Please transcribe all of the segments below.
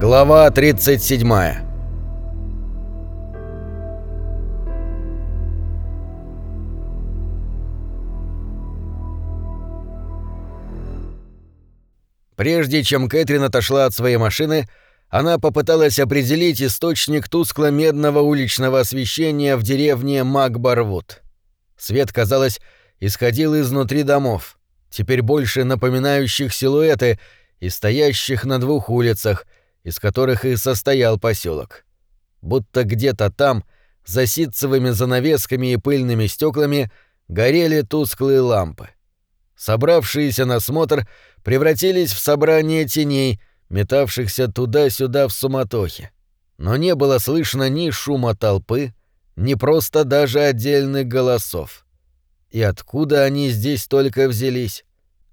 Глава 37 Прежде чем Кэтрин отошла от своей машины, она попыталась определить источник тускло-медного уличного освещения в деревне Макбарвуд. Свет, казалось, исходил изнутри домов, теперь больше напоминающих силуэты и стоящих на двух улицах, из которых и состоял поселок. Будто где-то там, за ситцевыми занавесками и пыльными стеклами, горели тусклые лампы. Собравшиеся на смотр превратились в собрание теней, метавшихся туда-сюда в суматохе. Но не было слышно ни шума толпы, ни просто даже отдельных голосов. И откуда они здесь только взялись?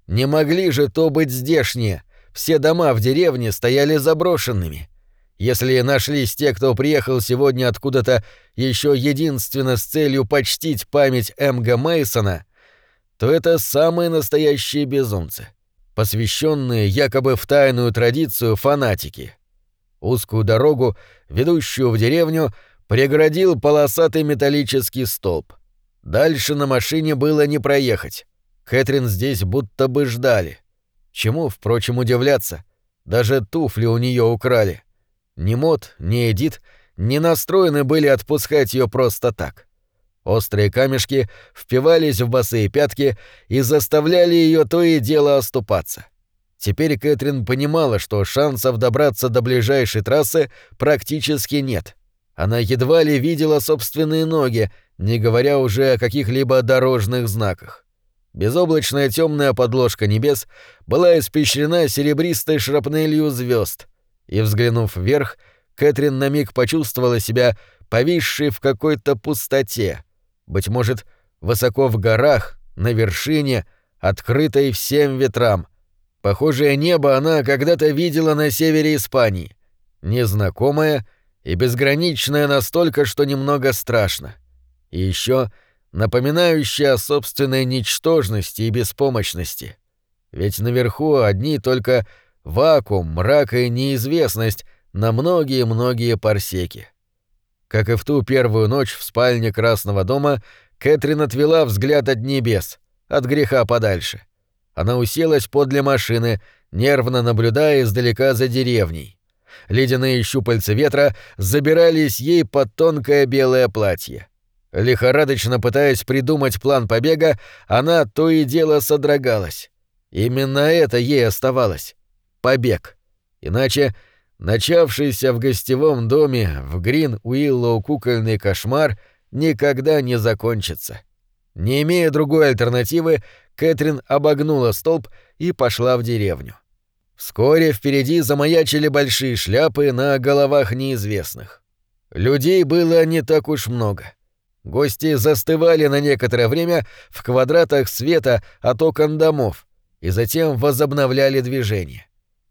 Не могли же то быть здешние, все дома в деревне стояли заброшенными. Если нашлись те, кто приехал сегодня откуда-то еще единственно с целью почтить память М.Г. Мейсона, то это самые настоящие безумцы, посвященные якобы в тайную традицию фанатики. Узкую дорогу, ведущую в деревню, преградил полосатый металлический столб. Дальше на машине было не проехать. Кэтрин здесь будто бы ждали. Чему, впрочем, удивляться? Даже туфли у нее украли. Ни Мот, ни Эдит не настроены были отпускать ее просто так. Острые камешки впивались в босые пятки и заставляли ее то и дело оступаться. Теперь Кэтрин понимала, что шансов добраться до ближайшей трассы практически нет. Она едва ли видела собственные ноги, не говоря уже о каких-либо дорожных знаках. Безоблачная темная подложка небес была испещрена серебристой шрапнелью звезд, и, взглянув вверх, Кэтрин на миг почувствовала себя повисшей в какой-то пустоте, быть может, высоко в горах, на вершине, открытой всем ветрам. Похожее небо она когда-то видела на севере Испании, незнакомое и безграничное настолько, что немного страшно. И еще — напоминающая о собственной ничтожности и беспомощности. Ведь наверху одни только вакуум, мрак и неизвестность на многие-многие парсеки. Как и в ту первую ночь в спальне Красного дома, Кэтрин отвела взгляд от небес, от греха подальше. Она уселась подле машины, нервно наблюдая издалека за деревней. Ледяные щупальца ветра забирались ей под тонкое белое платье. Лихорадочно пытаясь придумать план побега, она то и дело содрогалась. Именно это ей оставалось — побег. Иначе начавшийся в гостевом доме в Грин Уиллоу кукольный кошмар никогда не закончится. Не имея другой альтернативы, Кэтрин обогнула столб и пошла в деревню. Вскоре впереди замаячили большие шляпы на головах неизвестных. Людей было не так уж много. Гости застывали на некоторое время в квадратах света от окон домов и затем возобновляли движение.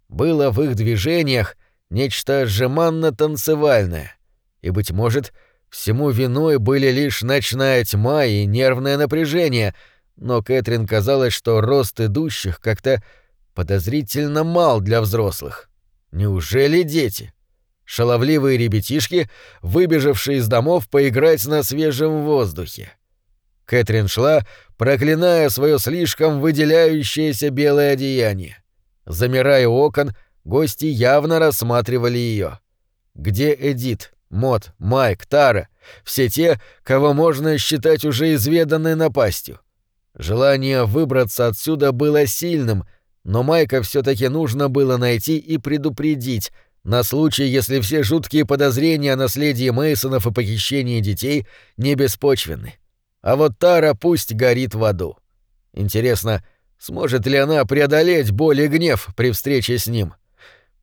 Было в их движениях нечто жеманно-танцевальное, и, быть может, всему виной были лишь ночная тьма и нервное напряжение, но Кэтрин казалось, что рост идущих как-то подозрительно мал для взрослых. Неужели дети? Шаловливые ребятишки, выбежавшие из домов поиграть на свежем воздухе. Кэтрин шла, проклиная свое слишком выделяющееся белое одеяние. Замирая окон, гости явно рассматривали ее. Где Эдит, Мот, Майк, Тара? Все те, кого можно считать уже изведанной напастью. Желание выбраться отсюда было сильным, но Майка все таки нужно было найти и предупредить, на случай, если все жуткие подозрения о наследии Мейсонов и похищении детей не беспочвенны. А вот Тара пусть горит в аду. Интересно, сможет ли она преодолеть боль и гнев при встрече с ним?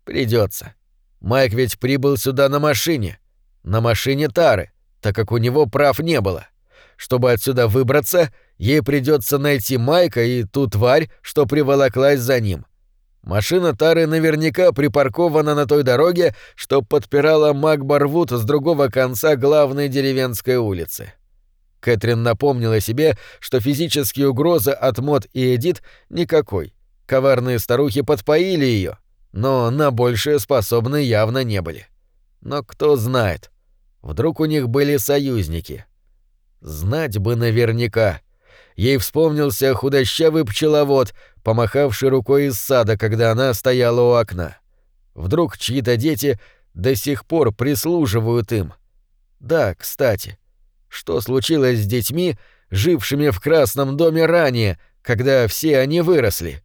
Придется. Майк ведь прибыл сюда на машине. На машине Тары, так как у него прав не было. Чтобы отсюда выбраться, ей придется найти Майка и ту тварь, что приволоклась за ним. Машина Тары наверняка припаркована на той дороге, что подпирала Макбарвуд с другого конца главной деревенской улицы. Кэтрин напомнила себе, что физические угрозы от Мод и Эдит никакой. Коварные старухи подпоили ее. но на большее способны явно не были. Но кто знает, вдруг у них были союзники. Знать бы наверняка. Ей вспомнился худощавый пчеловод, помахавший рукой из сада, когда она стояла у окна. Вдруг чьи-то дети до сих пор прислуживают им. Да, кстати, что случилось с детьми, жившими в Красном доме ранее, когда все они выросли?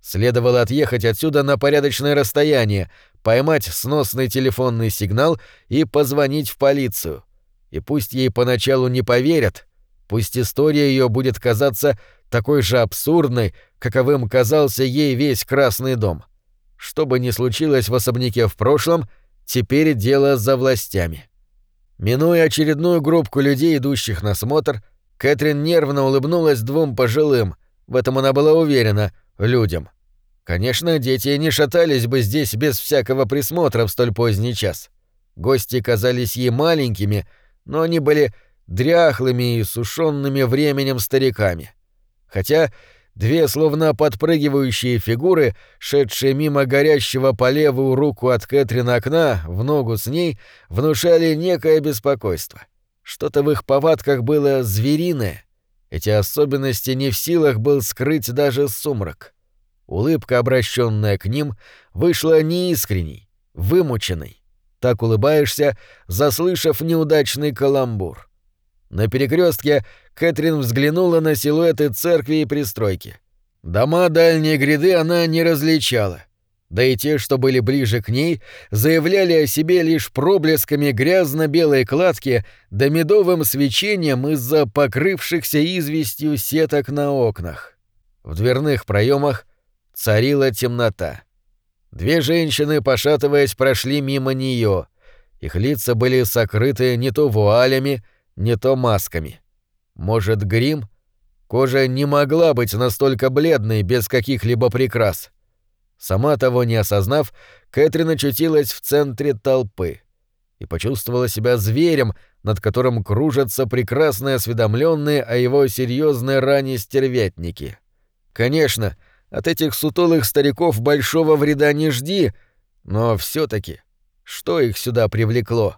Следовало отъехать отсюда на порядочное расстояние, поймать сносный телефонный сигнал и позвонить в полицию. И пусть ей поначалу не поверят, пусть история ее будет казаться такой же абсурдной, каковым казался ей весь Красный дом. Что бы ни случилось в особняке в прошлом, теперь дело за властями. Минуя очередную группку людей, идущих на смотр, Кэтрин нервно улыбнулась двум пожилым, в этом она была уверена, людям. Конечно, дети не шатались бы здесь без всякого присмотра в столь поздний час. Гости казались ей маленькими, но они были дряхлыми и сушёнными временем стариками. Хотя две словно подпрыгивающие фигуры, шедшие мимо горящего по левую руку от Кэтрин окна в ногу с ней, внушали некое беспокойство. Что-то в их повадках было звериное. Эти особенности не в силах был скрыть даже сумрак. Улыбка, обращенная к ним, вышла неискренней, вымученной. Так улыбаешься, заслышав неудачный каламбур. На перекрестке Кэтрин взглянула на силуэты церкви и пристройки. Дома дальней гряды она не различала. Да и те, что были ближе к ней, заявляли о себе лишь проблесками грязно-белой кладки да медовым свечением из-за покрывшихся известью сеток на окнах. В дверных проемах царила темнота. Две женщины, пошатываясь, прошли мимо нее. Их лица были сокрыты не то вуалями, не то масками. Может, грим? Кожа не могла быть настолько бледной, без каких-либо прикрас. Сама того не осознав, Кэтрин очутилась в центре толпы и почувствовала себя зверем, над которым кружатся прекрасно осведомленные о его серьезной ране стервятники. Конечно, от этих сутулых стариков большого вреда не жди, но все таки что их сюда привлекло?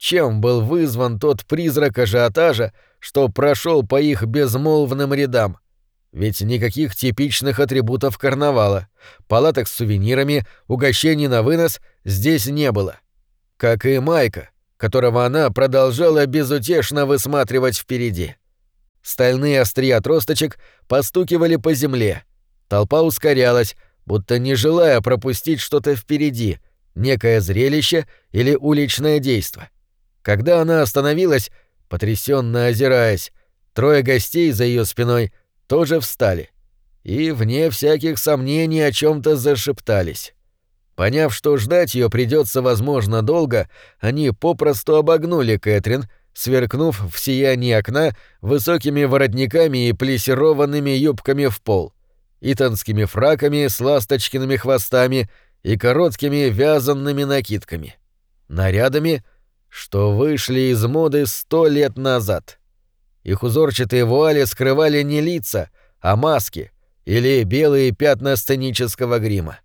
Чем был вызван тот призрак ажиотажа, что прошел по их безмолвным рядам? Ведь никаких типичных атрибутов карнавала, палаток с сувенирами, угощений на вынос здесь не было. Как и Майка, которого она продолжала безутешно высматривать впереди. Стальные острия тросточек постукивали по земле — Толпа ускорялась, будто не желая пропустить что-то впереди, некое зрелище или уличное действо. Когда она остановилась, потрясенно озираясь, трое гостей за ее спиной тоже встали и, вне всяких сомнений, о чем то зашептались. Поняв, что ждать ее придется возможно долго, они попросту обогнули Кэтрин, сверкнув в сиянии окна высокими воротниками и плессированными юбками в пол — итонскими фраками с ласточкиными хвостами и короткими вязанными накидками. Нарядами, что вышли из моды сто лет назад. Их узорчатые вуали скрывали не лица, а маски или белые пятна сценического грима.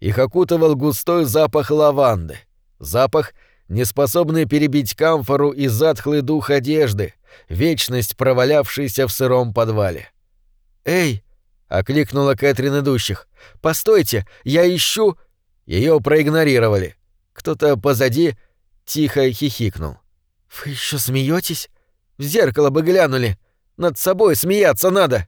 Их окутывал густой запах лаванды, запах, неспособный перебить камфору и затхлый дух одежды, вечность провалявшейся в сыром подвале. «Эй!» окликнула Кэтрин идущих. «Постойте, я ищу...» Ее проигнорировали. Кто-то позади тихо хихикнул. «Вы еще смеетесь? В зеркало бы глянули. Над собой смеяться надо!»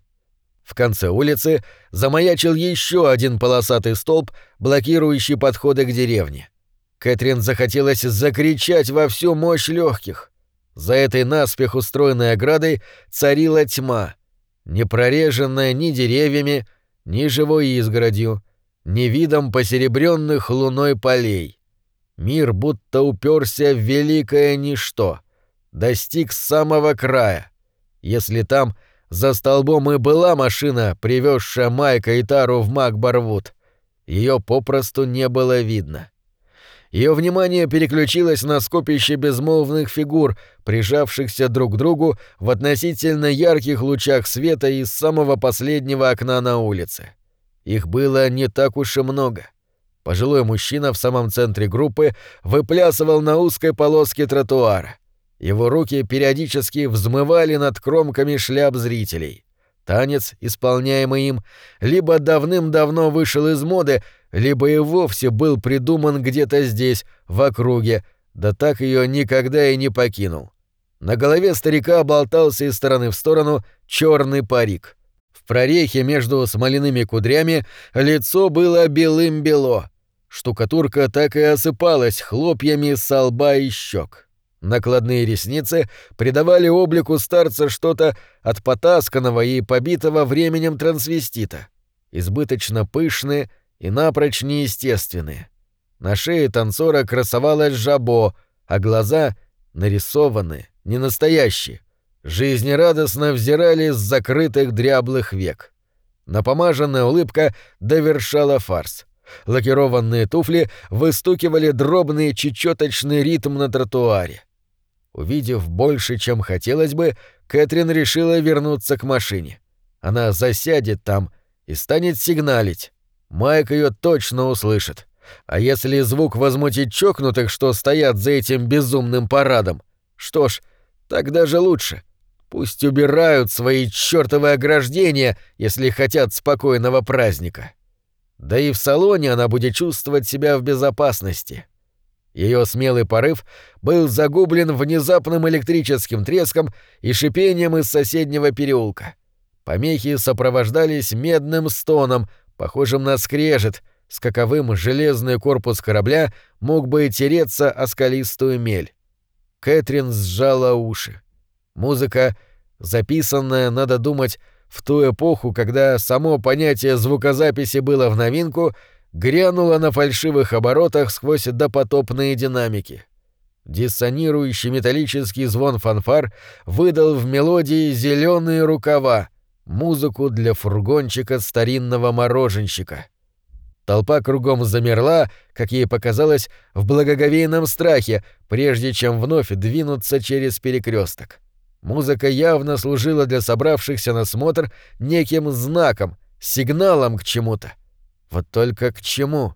В конце улицы замаячил еще один полосатый столб, блокирующий подходы к деревне. Кэтрин захотелось закричать во всю мощь легких. За этой наспех устроенной оградой царила тьма — не прореженная ни деревьями, ни живой изгородью, ни видом посеребренных луной полей. Мир будто уперся в великое ничто, достиг самого края. Если там за столбом и была машина, привезшая Майка и Тару в Макбарвуд, ее попросту не было видно. Ее внимание переключилось на скопище безмолвных фигур, прижавшихся друг к другу в относительно ярких лучах света из самого последнего окна на улице. Их было не так уж и много. Пожилой мужчина в самом центре группы выплясывал на узкой полоске тротуара. Его руки периодически взмывали над кромками шляп зрителей. Танец, исполняемый им, либо давным-давно вышел из моды, либо и вовсе был придуман где-то здесь, в округе, да так ее никогда и не покинул. На голове старика болтался из стороны в сторону черный парик. В прорехе между смоляными кудрями лицо было белым-бело. Штукатурка так и осыпалась хлопьями со лба и щек. Накладные ресницы придавали облику старца что-то от потасканного и побитого временем трансвестита. Избыточно пышные и напрочь неестественные. На шее танцора красовалось жабо, а глаза нарисованы, не настоящие. Жизнерадостно взирали с закрытых дряблых век. Напомаженная улыбка довершала фарс. Лакированные туфли выстукивали дробный чечеточный ритм на тротуаре. Увидев больше, чем хотелось бы, Кэтрин решила вернуться к машине. Она засядет там и станет сигналить. Майк ее точно услышит. А если звук возмутит чокнутых, что стоят за этим безумным парадом, что ж, так даже лучше. Пусть убирают свои чёртовы ограждения, если хотят спокойного праздника. Да и в салоне она будет чувствовать себя в безопасности. Ее смелый порыв был загублен внезапным электрическим треском и шипением из соседнего переулка. Помехи сопровождались медным стоном, похожим на скрежет, с каковым железный корпус корабля мог бы тереться о скалистую мель. Кэтрин сжала уши. Музыка, записанная, надо думать, в ту эпоху, когда само понятие звукозаписи было в новинку — грянула на фальшивых оборотах сквозь допотопные динамики. Диссонирующий металлический звон фанфар выдал в мелодии зеленые рукава, музыку для фургончика старинного мороженщика. Толпа кругом замерла, как ей показалось, в благоговейном страхе, прежде чем вновь двинуться через перекресток. Музыка явно служила для собравшихся на смотр неким знаком, сигналом к чему-то. Вот только к чему?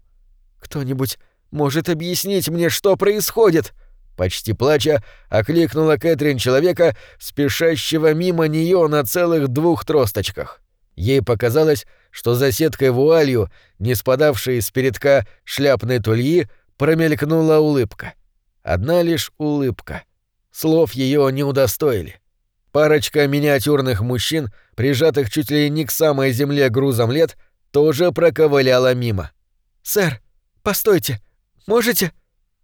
Кто-нибудь может объяснить мне, что происходит? Почти плача, окликнула Кэтрин человека, спешащего мимо нее на целых двух тросточках. Ей показалось, что за сеткой вуалью, не спадавшей с передка шляпной тульи, промелькнула улыбка. Одна лишь улыбка. Слов ее не удостоили. Парочка миниатюрных мужчин, прижатых чуть ли не к самой земле грузом лет, — тоже проковыляла мимо. «Сэр, постойте, можете?»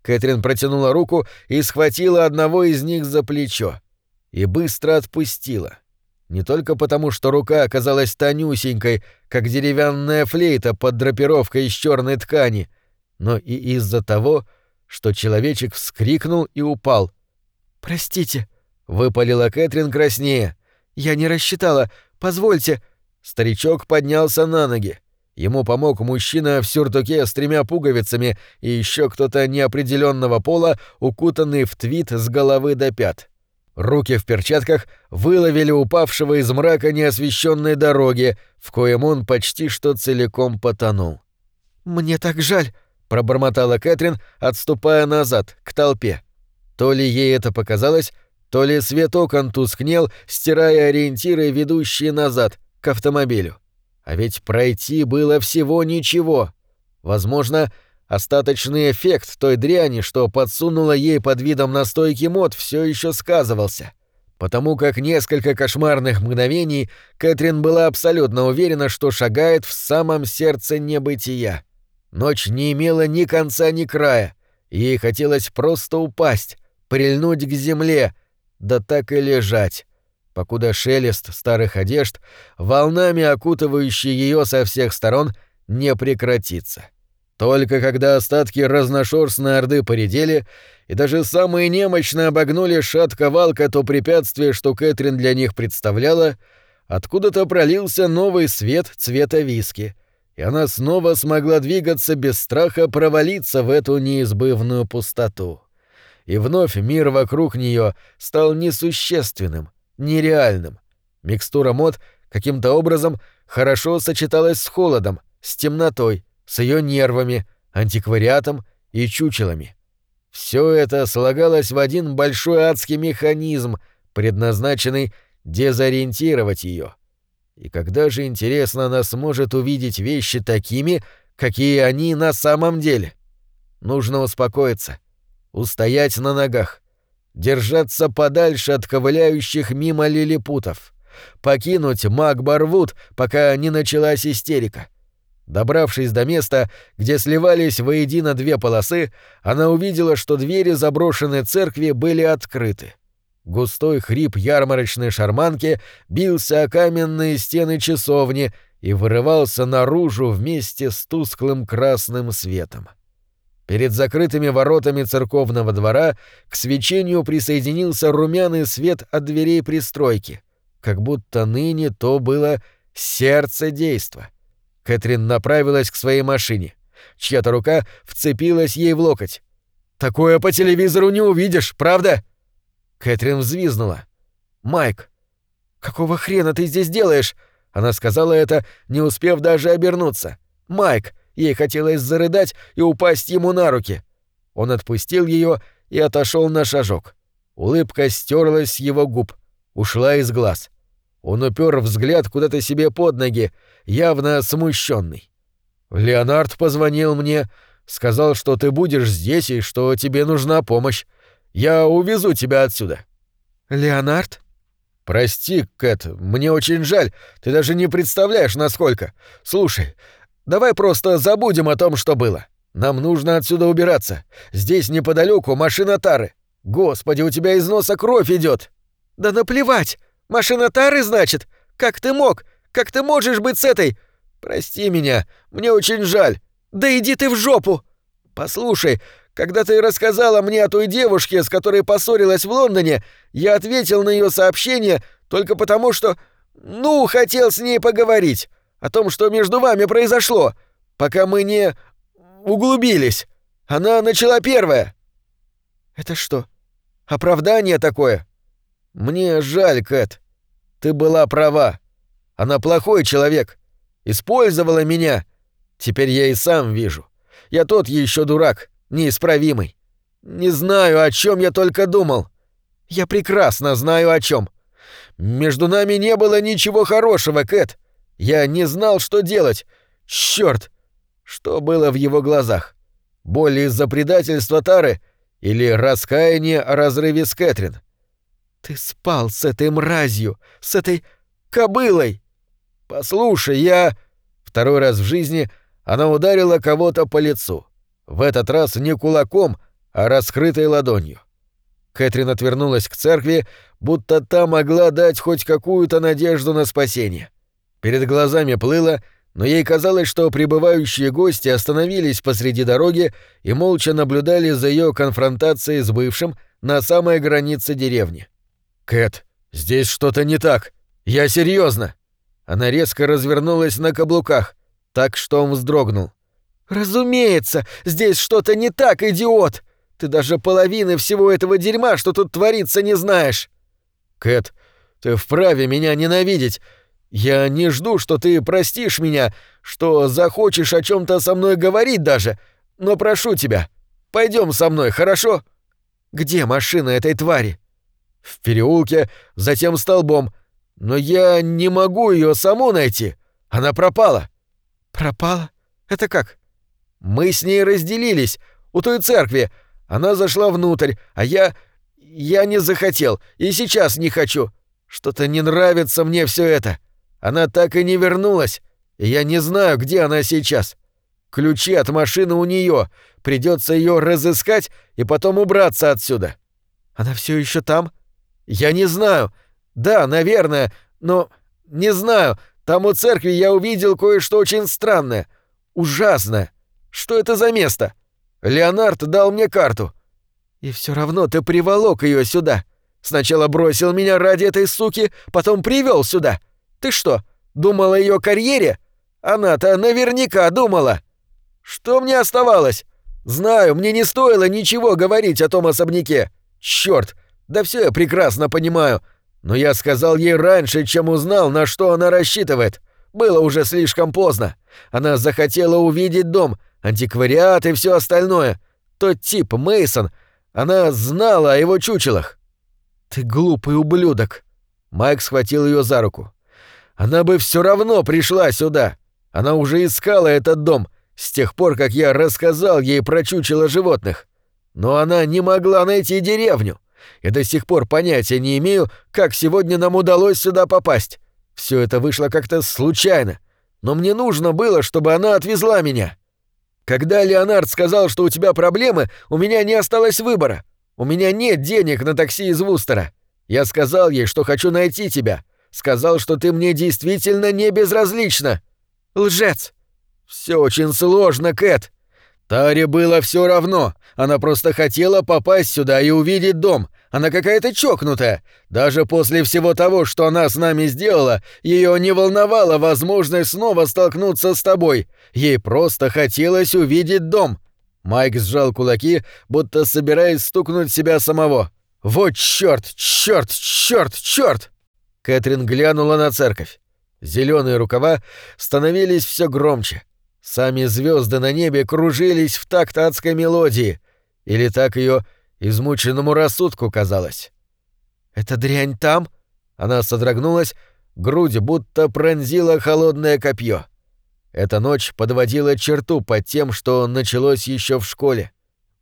Кэтрин протянула руку и схватила одного из них за плечо. И быстро отпустила. Не только потому, что рука оказалась тонюсенькой, как деревянная флейта под драпировкой из черной ткани, но и из-за того, что человечек вскрикнул и упал. «Простите», — выпалила Кэтрин краснее. «Я не рассчитала. Позвольте». Старичок поднялся на ноги. Ему помог мужчина в сюртуке с тремя пуговицами и еще кто-то неопределенного пола, укутанный в твит с головы до пят. Руки в перчатках выловили упавшего из мрака неосвещенной дороги, в коем он почти что целиком потонул. «Мне так жаль», — пробормотала Кэтрин, отступая назад, к толпе. То ли ей это показалось, то ли свет окон тускнел, стирая ориентиры, ведущие назад — к автомобилю. А ведь пройти было всего ничего. Возможно, остаточный эффект той дряни, что подсунула ей под видом настойки мод, все еще сказывался. Потому как несколько кошмарных мгновений Кэтрин была абсолютно уверена, что шагает в самом сердце небытия. Ночь не имела ни конца, ни края. Ей хотелось просто упасть, прильнуть к земле, да так и лежать покуда шелест старых одежд, волнами окутывающий ее со всех сторон, не прекратится. Только когда остатки разношерстной орды поредели, и даже самые немощные обогнули шатко-валко то препятствие, что Кэтрин для них представляла, откуда-то пролился новый свет цвета виски, и она снова смогла двигаться без страха провалиться в эту неизбывную пустоту. И вновь мир вокруг нее стал несущественным, нереальным. Микстура мод каким-то образом хорошо сочеталась с холодом, с темнотой, с ее нервами, антиквариатом и чучелами. Все это слагалось в один большой адский механизм, предназначенный дезориентировать ее. И когда же, интересно, она сможет увидеть вещи такими, какие они на самом деле? Нужно успокоиться, устоять на ногах, держаться подальше от ковыляющих мимо лилипутов, покинуть Макбарвуд, пока не началась истерика — Добравшись до места, где сливались воедино две полосы, она увидела, что двери заброшенной церкви были открыты. Густой хрип ярмарочной шарманки бился о каменные стены часовни и вырывался наружу вместе с тусклым красным светом. Перед закрытыми воротами церковного двора к свечению присоединился румяный свет от дверей пристройки, как будто ныне то было сердце действа — Кэтрин направилась к своей машине. Чья-то рука вцепилась ей в локоть. «Такое по телевизору не увидишь, правда?» Кэтрин взвизнула. «Майк, какого хрена ты здесь делаешь?» Она сказала это, не успев даже обернуться. «Майк!» Ей хотелось зарыдать и упасть ему на руки. Он отпустил ее и отошел на шажок. Улыбка стерлась с его губ, ушла из глаз. Он упер взгляд куда-то себе под ноги, явно смущенный. «Леонард позвонил мне, сказал, что ты будешь здесь и что тебе нужна помощь. Я увезу тебя отсюда». «Леонард?» «Прости, Кэт, мне очень жаль. Ты даже не представляешь, насколько. Слушай, давай просто забудем о том, что было. Нам нужно отсюда убираться. Здесь неподалеку машина Тары. Господи, у тебя из носа кровь идет. «Да наплевать! Машина Тары, значит? Как ты мог? Как ты можешь быть с этой? Прости меня, мне очень жаль. Да иди ты в жопу. Послушай, когда ты рассказала мне о той девушке, с которой поссорилась в Лондоне, я ответил на ее сообщение только потому, что... Ну, хотел с ней поговорить. О том, что между вами произошло. Пока мы не... углубились. Она начала первая. Это что, оправдание такое? «Мне жаль, Кэт. Ты была права. Она плохой человек. Использовала меня. Теперь я и сам вижу. Я тот еще дурак, неисправимый. Не знаю, о чем я только думал. Я прекрасно знаю, о чем. Между нами не было ничего хорошего, Кэт. Я не знал, что делать. Черт! Что было в его глазах? Боль из-за предательства Тары или раскаяние о разрыве с Кэтрин? «Ты спал с этой мразью, с этой кобылой!» «Послушай, я...» Второй раз в жизни она ударила кого-то по лицу. В этот раз не кулаком, а раскрытой ладонью. Кэтрин отвернулась к церкви, будто та могла дать хоть какую-то надежду на спасение. Перед глазами плыло, но ей казалось, что прибывающие гости остановились посреди дороги и молча наблюдали за ее конфронтацией с бывшим на самой границе деревни. «Кэт, здесь что-то не так. Я серьезно. Она резко развернулась на каблуках, так что он вздрогнул. «Разумеется, здесь что-то не так, идиот! Ты даже половины всего этого дерьма, что тут творится, не знаешь!» «Кэт, ты вправе меня ненавидеть. Я не жду, что ты простишь меня, что захочешь о чем то со мной говорить даже, но прошу тебя, пойдем со мной, хорошо?» «Где машина этой твари?» в переулке, затем столбом. Но я не могу ее саму найти. Она пропала. Пропала? Это как? Мы с ней разделились у той церкви. Она зашла внутрь, а я я не захотел и сейчас не хочу. Что-то не нравится мне все это. Она так и не вернулась, и я не знаю, где она сейчас. Ключи от машины у нее. Придется ее разыскать и потом убраться отсюда. Она все еще там? «Я не знаю. Да, наверное, но... Не знаю. Там у церкви я увидел кое-что очень странное. Ужасное. Что это за место? Леонард дал мне карту. И все равно ты приволок ее сюда. Сначала бросил меня ради этой суки, потом привел сюда. Ты что, думала о ее карьере? Она-то наверняка думала. Что мне оставалось? Знаю, мне не стоило ничего говорить о том особняке. Черт, да все я прекрасно понимаю, но я сказал ей раньше, чем узнал, на что она рассчитывает. Было уже слишком поздно. Она захотела увидеть дом, антиквариат и все остальное. Тот тип, Мейсон, она знала о его чучелах. Ты глупый ублюдок. Майк схватил ее за руку. Она бы все равно пришла сюда. Она уже искала этот дом с тех пор, как я рассказал ей про чучело животных. Но она не могла найти деревню. И до сих пор понятия не имею, как сегодня нам удалось сюда попасть. Все это вышло как-то случайно. Но мне нужно было, чтобы она отвезла меня. Когда Леонард сказал, что у тебя проблемы, у меня не осталось выбора. У меня нет денег на такси из Вустера. Я сказал ей, что хочу найти тебя. Сказал, что ты мне действительно не безразлична. Лжец. Все очень сложно, Кэт. Таре было все равно. Она просто хотела попасть сюда и увидеть дом. Она какая-то чокнутая. Даже после всего того, что она с нами сделала, ее не волновала возможность снова столкнуться с тобой. Ей просто хотелось увидеть дом. Майк сжал кулаки, будто собираясь стукнуть себя самого. «Вот чёрт, чёрт, чёрт, чёрт!» Кэтрин глянула на церковь. Зеленые рукава становились все громче. Сами звезды на небе кружились в такт адской мелодии. Или так ее измученному рассудку казалось. «Эта дрянь там?» Она содрогнулась, грудь будто пронзила холодное копье. Эта ночь подводила черту под тем, что началось еще в школе.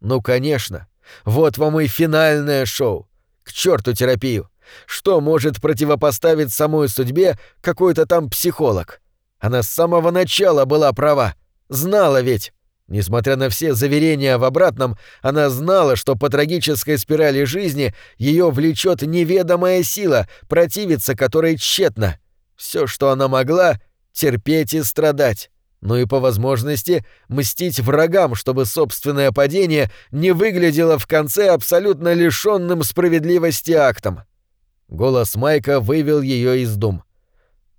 Ну, конечно. Вот вам и финальное шоу. К черту терапию. Что может противопоставить самой судьбе какой-то там психолог? Она с самого начала была права. Знала ведь. Несмотря на все заверения в обратном, она знала, что по трагической спирали жизни ее влечет неведомая сила, противиться которой тщетно. Все, что она могла — терпеть и страдать. Ну и по возможности мстить врагам, чтобы собственное падение не выглядело в конце абсолютно лишенным справедливости актом. Голос Майка вывел ее из дум.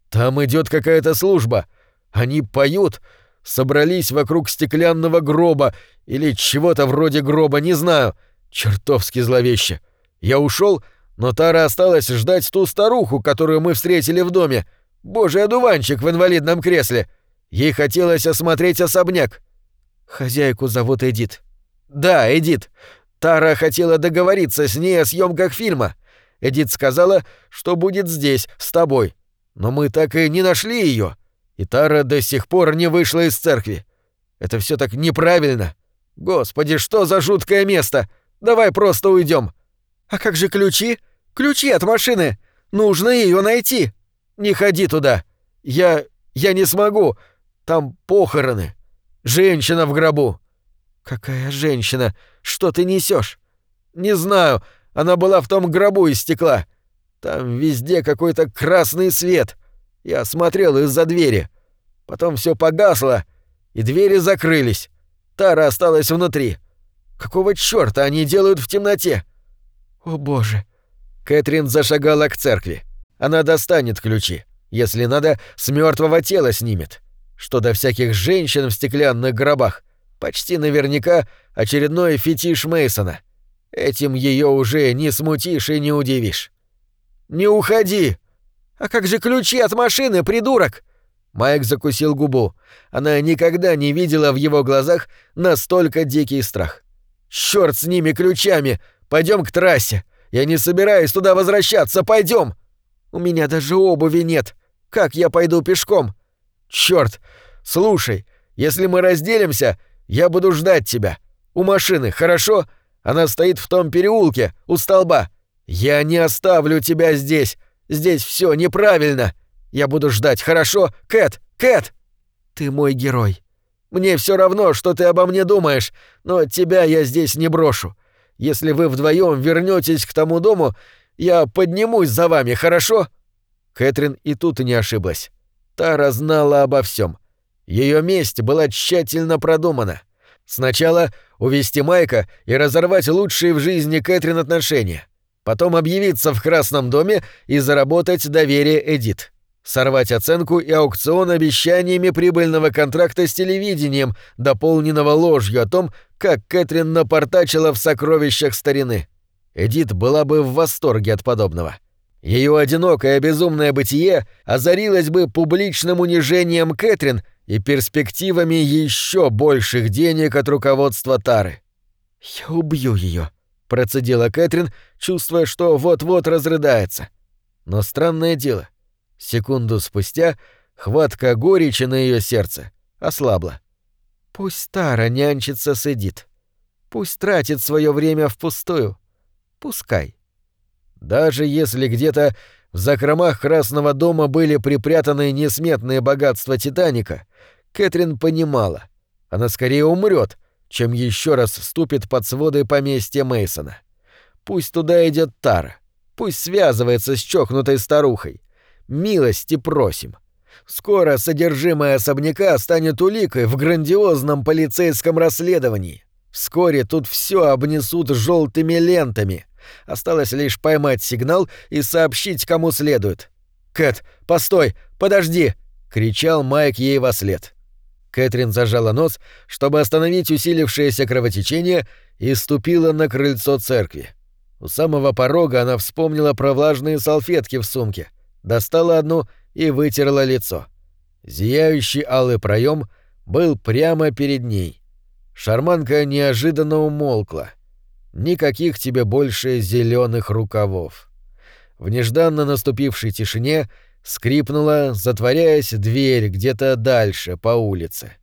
«Там идет какая-то служба. Они поют, собрались вокруг стеклянного гроба или чего-то вроде гроба, не знаю. Чертовски зловеще. Я ушел, но Тара осталась ждать ту старуху, которую мы встретили в доме. Божий одуванчик в инвалидном кресле. Ей хотелось осмотреть особняк. Хозяйку зовут Эдит. Да, Эдит. Тара хотела договориться с ней о съемках фильма. Эдит сказала, что будет здесь, с тобой. Но мы так и не нашли ее. И Тара до сих пор не вышла из церкви. Это все так неправильно. Господи, что за жуткое место! Давай просто уйдем. А как же ключи? Ключи от машины. Нужно ее найти. Не ходи туда. Я... я не смогу. Там похороны. Женщина в гробу. Какая женщина? Что ты несешь? Не знаю. Она была в том гробу из стекла. Там везде какой-то красный свет. Я смотрел из-за двери. Потом все погасло, и двери закрылись. Тара осталась внутри. Какого чёрта они делают в темноте? О боже. Кэтрин зашагала к церкви. Она достанет ключи. Если надо, с мертвого тела снимет. Что до всяких женщин в стеклянных гробах, почти наверняка очередной фетиш Мейсона. Этим ее уже не смутишь и не удивишь. «Не уходи!» «А как же ключи от машины, придурок?» Майк закусил губу. Она никогда не видела в его глазах настолько дикий страх. «Чёрт с ними ключами! Пойдем к трассе! Я не собираюсь туда возвращаться, пойдем! У меня даже обуви нет. Как я пойду пешком? Чёрт! Слушай, если мы разделимся, я буду ждать тебя. У машины, хорошо? Она стоит в том переулке, у столба. Я не оставлю тебя здесь. Здесь все неправильно. Я буду ждать, хорошо? Кэт, Кэт! Ты мой герой. Мне все равно, что ты обо мне думаешь, но тебя я здесь не брошу. Если вы вдвоем вернетесь к тому дому, я поднимусь за вами, хорошо? Кэтрин и тут не ошиблась. Тара знала обо всем. Ее месть была тщательно продумана. Сначала увести Майка и разорвать лучшие в жизни Кэтрин отношения. Потом объявиться в Красном доме и заработать доверие Эдит. Сорвать оценку и аукцион обещаниями прибыльного контракта с телевидением, дополненного ложью о том, как Кэтрин напортачила в сокровищах старины. Эдит была бы в восторге от подобного. Ее одинокое безумное бытие озарилось бы публичным унижением Кэтрин и перспективами еще больших денег от руководства Тары. «Я убью ее, процедила Кэтрин, чувствуя, что вот-вот разрыдается. Но странное дело, секунду спустя хватка горечи на ее сердце ослабла. Пусть Тара нянчится с Эдит. Пусть тратит свое время впустую. Пускай. Даже если где-то в закромах Красного дома были припрятаны несметные богатства Титаника, Кэтрин понимала, она скорее умрет, чем еще раз вступит под своды поместья Мейсона. Пусть туда идет Тара, пусть связывается с чокнутой старухой. Милости просим. Скоро содержимое особняка станет уликой в грандиозном полицейском расследовании. Вскоре тут все обнесут желтыми лентами. Осталось лишь поймать сигнал и сообщить, кому следует. «Кэт, постой! Подожди!» — кричал Майк ей во след. Кэтрин зажала нос, чтобы остановить усилившееся кровотечение, и ступила на крыльцо церкви. У самого порога она вспомнила про влажные салфетки в сумке, достала одну и вытерла лицо. Зияющий алый проем был прямо перед ней. Шарманка неожиданно умолкла. Никаких тебе больше зеленых рукавов. В нежданно наступившей тишине скрипнула, затворяясь, дверь где-то дальше, по улице.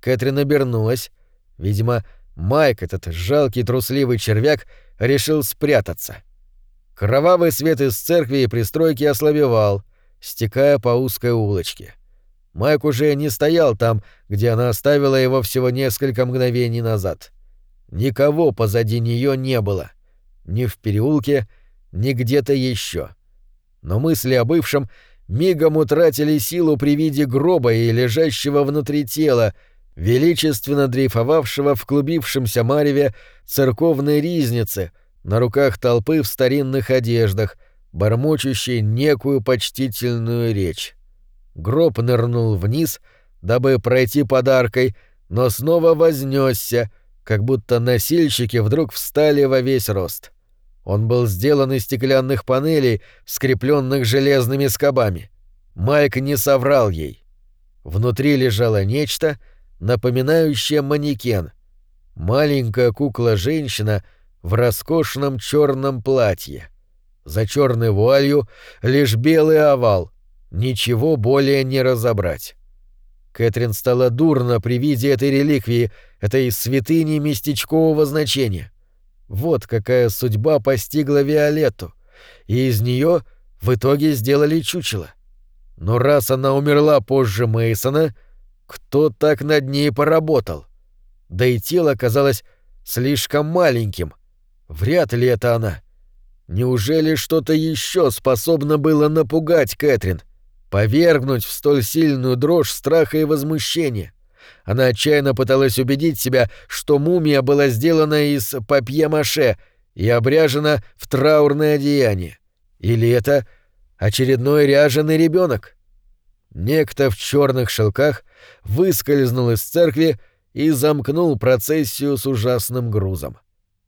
Кэтрин обернулась. Видимо, Майк, этот жалкий трусливый червяк, решил спрятаться. Кровавый свет из церкви и пристройки ослабевал, стекая по узкой улочке. Майк уже не стоял там, где она оставила его всего несколько мгновений назад. Никого позади нее не было. Ни в переулке, ни где-то еще. Но мысли о бывшем мигом утратили силу при виде гроба и лежащего внутри тела, величественно дрейфовавшего в клубившемся мареве церковной ризницы, на руках толпы в старинных одеждах, бормочущей некую почтительную речь. Гроб нырнул вниз, дабы пройти подаркой, но снова вознесся, как будто носильщики вдруг встали во весь рост. Он был сделан из стеклянных панелей, скрепленных железными скобами. Майк не соврал ей. Внутри лежало нечто, напоминающее манекен. Маленькая кукла-женщина в роскошном черном платье. За черной вуалью лишь белый овал, Ничего более не разобрать. Кэтрин стала дурно при виде этой реликвии, этой святыни местечкового значения. Вот какая судьба постигла Виолетту, и из нее в итоге сделали чучело. Но раз она умерла позже Мейсона, кто так над ней поработал? Да и тело казалось слишком маленьким. Вряд ли это она. Неужели что-то еще способно было напугать Кэтрин? — повергнуть в столь сильную дрожь страха и возмущения. Она отчаянно пыталась убедить себя, что мумия была сделана из папье-маше и обряжена в траурное одеяние. Или это очередной ряженый ребенок? Некто в черных шелках выскользнул из церкви и замкнул процессию с ужасным грузом.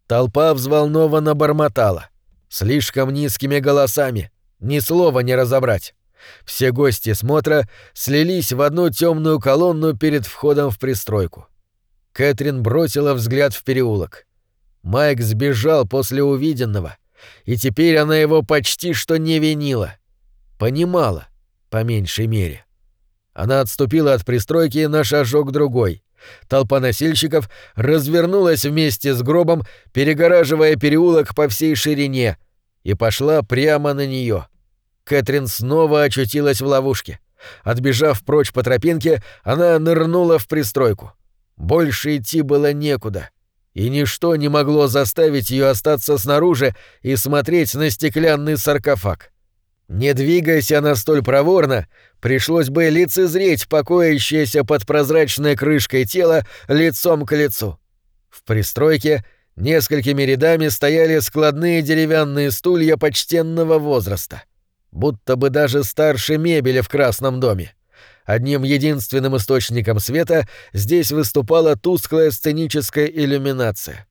Толпа взволнованно бормотала. Слишком низкими голосами. Ни слова не разобрать. Все гости смотра слились в одну темную колонну перед входом в пристройку. Кэтрин бросила взгляд в переулок. Майк сбежал после увиденного, и теперь она его почти что не винила. Понимала, по меньшей мере. Она отступила от пристройки на шажок другой. Толпа носильщиков развернулась вместе с гробом, перегораживая переулок по всей ширине, и пошла прямо на нее. Кэтрин снова очутилась в ловушке. Отбежав прочь по тропинке, она нырнула в пристройку. Больше идти было некуда. И ничто не могло заставить ее остаться снаружи и смотреть на стеклянный саркофаг. Не двигаясь она столь проворно, пришлось бы лицезреть покоящееся под прозрачной крышкой тело лицом к лицу. В пристройке несколькими рядами стояли складные деревянные стулья почтенного возраста — будто бы даже старше мебели в Красном доме. Одним единственным источником света здесь выступала тусклая сценическая иллюминация.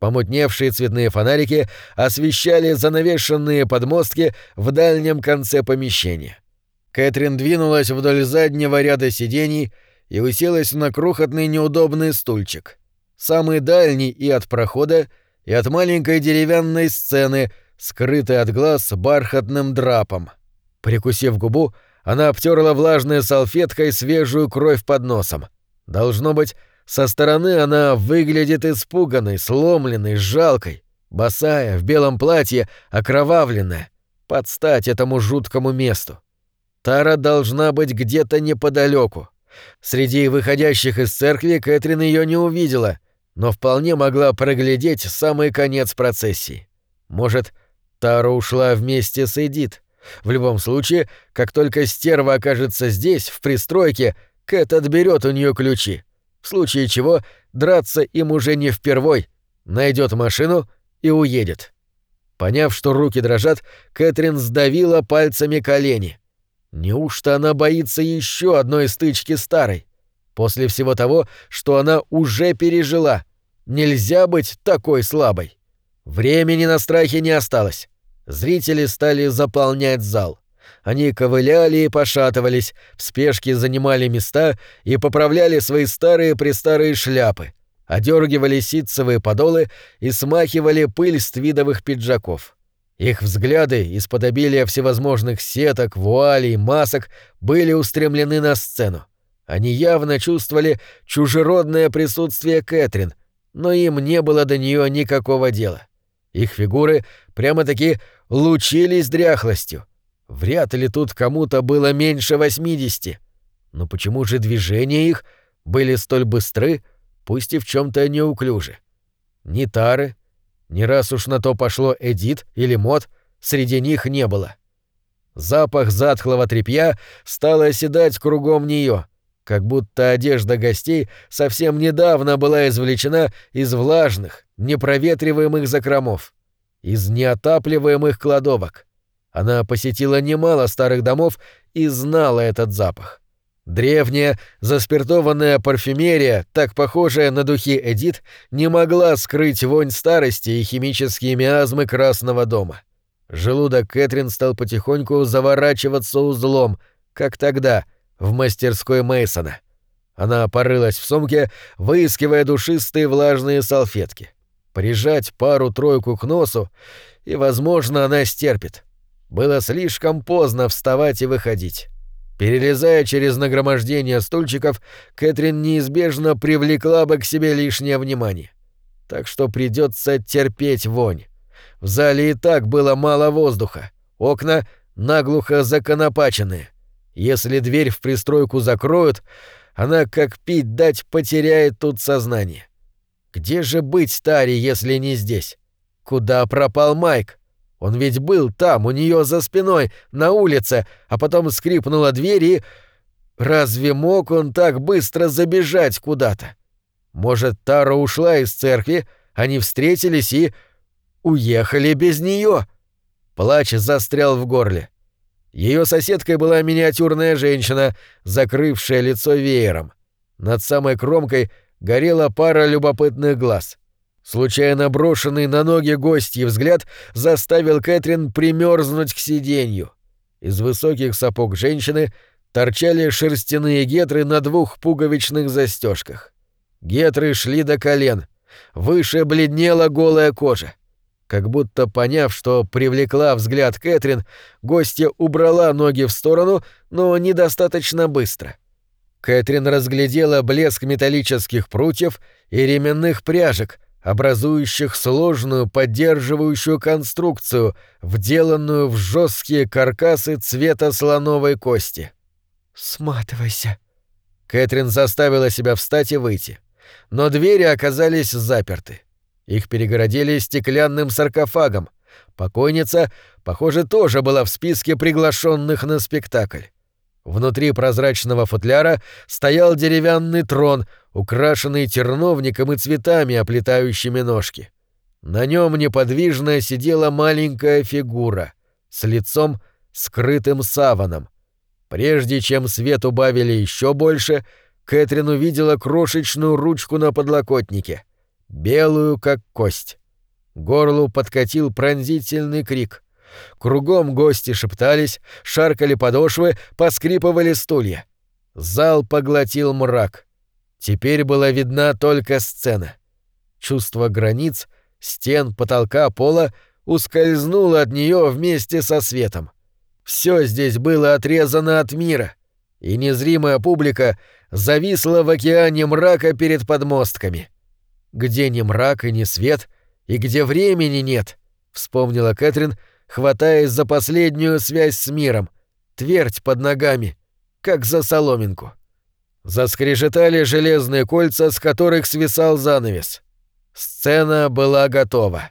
Помутневшие цветные фонарики освещали занавешенные подмостки в дальнем конце помещения. Кэтрин двинулась вдоль заднего ряда сидений и уселась на крохотный неудобный стульчик. Самый дальний и от прохода, и от маленькой деревянной сцены, скрытой от глаз бархатным драпом. Прикусив губу, она обтерла влажной салфеткой свежую кровь под носом. Должно быть, со стороны она выглядит испуганной, сломленной, жалкой, босая, в белом платье, окровавленная, под стать этому жуткому месту. Тара должна быть где-то неподалеку. Среди выходящих из церкви Кэтрин ее не увидела, но вполне могла проглядеть самый конец процессии. Может, Тара ушла вместе с Эдит. В любом случае, как только стерва окажется здесь, в пристройке, Кэт отберет у нее ключи. В случае чего драться им уже не впервой. Найдет машину и уедет. Поняв, что руки дрожат, Кэтрин сдавила пальцами колени. Неужто она боится еще одной стычки старой? После всего того, что она уже пережила. Нельзя быть такой слабой. Времени на страхе не осталось. Зрители стали заполнять зал. Они ковыляли и пошатывались, в спешке занимали места и поправляли свои старые-престарые шляпы, одергивали ситцевые подолы и смахивали пыль с твидовых пиджаков. Их взгляды из-под обилия всевозможных сеток, вуалей, масок были устремлены на сцену. Они явно чувствовали чужеродное присутствие Кэтрин, но им не было до нее никакого дела. Их фигуры прямо-таки лучились дряхлостью. Вряд ли тут кому-то было меньше восьмидесяти. Но почему же движения их были столь быстры, пусть и в чем то неуклюжи? Ни Тары, ни раз уж на то пошло Эдит или Мод, среди них не было. Запах затхлого тряпья стал оседать кругом нее, как будто одежда гостей совсем недавно была извлечена из влажных, непроветриваемых закромов из неотапливаемых кладовок. Она посетила немало старых домов и знала этот запах. Древняя, заспиртованная парфюмерия, так похожая на духи Эдит, не могла скрыть вонь старости и химические миазмы Красного дома. Желудок Кэтрин стал потихоньку заворачиваться узлом, как тогда, в мастерской Мейсона. Она порылась в сумке, выискивая душистые влажные салфетки прижать пару-тройку к носу, и, возможно, она стерпит. Было слишком поздно вставать и выходить. Перелезая через нагромождение стульчиков, Кэтрин неизбежно привлекла бы к себе лишнее внимание. Так что придется терпеть вонь. В зале и так было мало воздуха, окна наглухо законопаченные. Если дверь в пристройку закроют, она, как пить дать, потеряет тут сознание. Где же быть Таре, если не здесь? Куда пропал Майк? Он ведь был там, у нее за спиной, на улице, а потом скрипнула дверь и... Разве мог он так быстро забежать куда-то? Может, Тара ушла из церкви, они встретились и... уехали без нее? Плач застрял в горле. Ее соседкой была миниатюрная женщина, закрывшая лицо веером. Над самой кромкой — горела пара любопытных глаз. Случайно брошенный на ноги гостьи взгляд заставил Кэтрин примерзнуть к сиденью. Из высоких сапог женщины торчали шерстяные гетры на двух пуговичных застежках. Гетры шли до колен. Выше бледнела голая кожа. Как будто поняв, что привлекла взгляд Кэтрин, гостья убрала ноги в сторону, но недостаточно быстро — Кэтрин разглядела блеск металлических прутьев и ременных пряжек, образующих сложную поддерживающую конструкцию, вделанную в жесткие каркасы цвета слоновой кости. «Сматывайся». Кэтрин заставила себя встать и выйти. Но двери оказались заперты. Их перегородили стеклянным саркофагом. Покойница, похоже, тоже была в списке приглашенных на спектакль. Внутри прозрачного футляра стоял деревянный трон, украшенный терновником и цветами, оплетающими ножки. На нем неподвижно сидела маленькая фигура с лицом, скрытым саваном. Прежде чем свет убавили еще больше, Кэтрин увидела крошечную ручку на подлокотнике, белую как кость. Горлу подкатил пронзительный крик. Кругом гости шептались, шаркали подошвы, поскрипывали стулья. Зал поглотил мрак. Теперь была видна только сцена. Чувство границ, стен, потолка, пола ускользнуло от нее вместе со светом. Все здесь было отрезано от мира, и незримая публика зависла в океане мрака перед подмостками. Где ни мрак и ни свет, и где времени нет, вспомнила Кэтрин, хватаясь за последнюю связь с миром, твердь под ногами, как за соломинку. Заскрежетали железные кольца, с которых свисал занавес. Сцена была готова.